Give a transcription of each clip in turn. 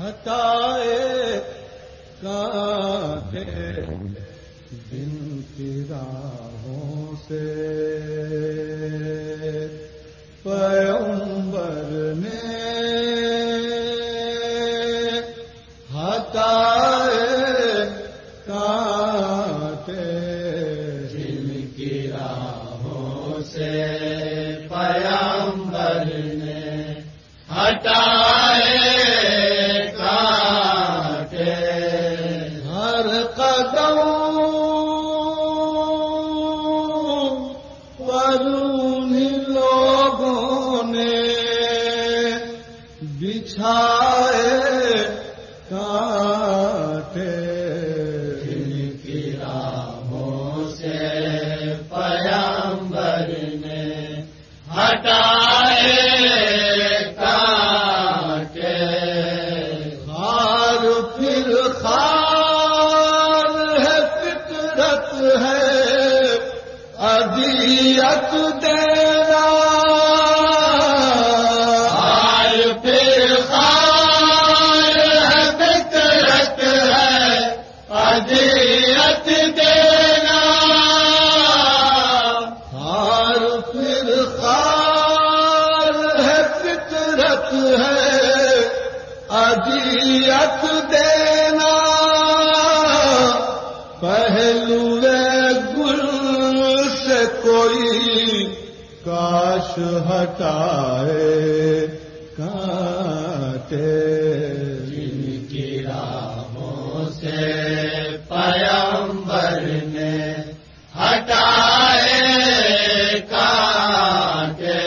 ہٹائے کاٹے دن کی راہوں سے۔ پیمبر نے ہٹائے کاٹے دن کی راہوں سے۔ پیمبر نے ہٹائے ہٹائے خار پھر خار ہے فطرت ہے ادیت دینا کوئی کاش ہٹائے کاٹے جن کی راہوں سے پیمبر نے ہٹائے کاٹے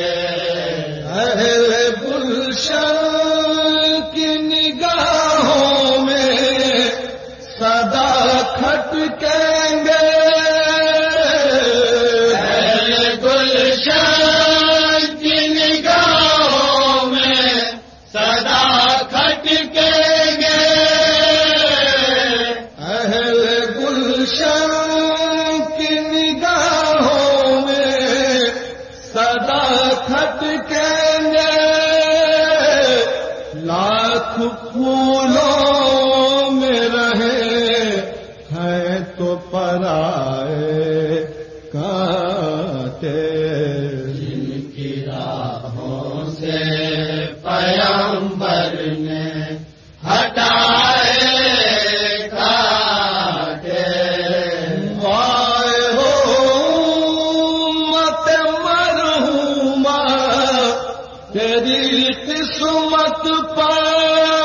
میں سدا کھٹکیں گے۔ امت پر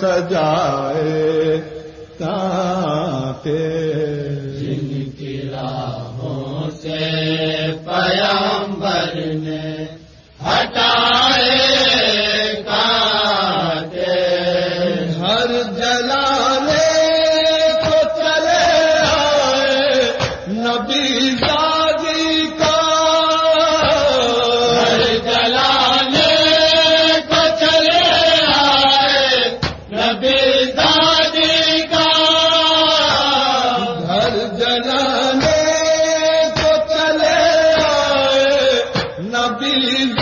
سجائے تاتے نبی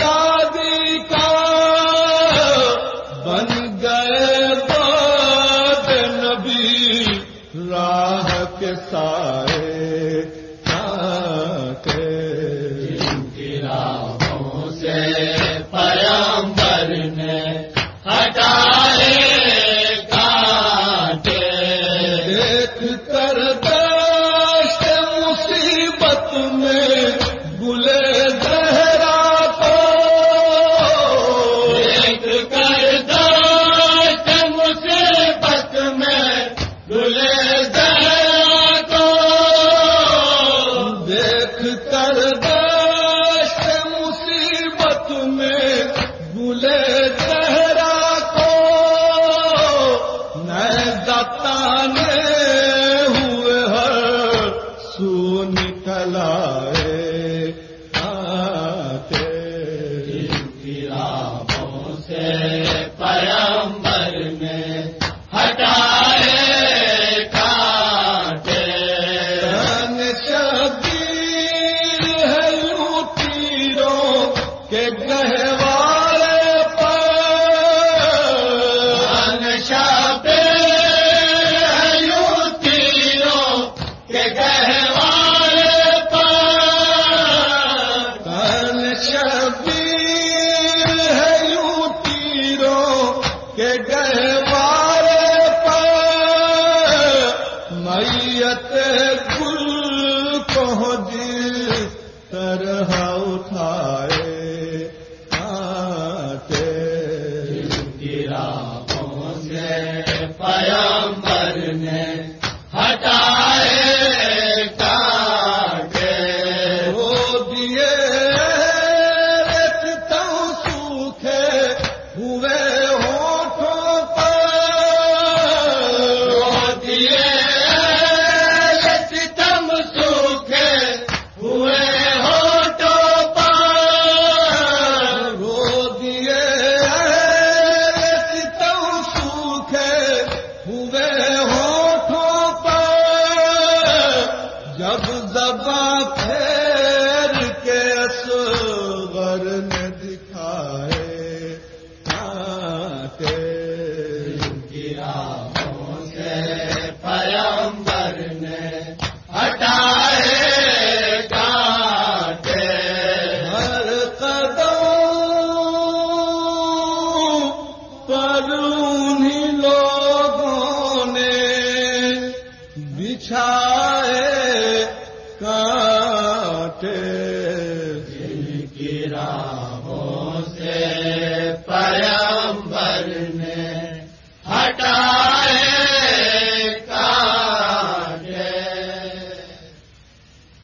نکلائے راہوں پر پیمبر نے دکھائے آتے گرا سے پیمبر نے ہٹائے کاٹے ہر قدم پر انہیں نے بچھائے کاٹے گرا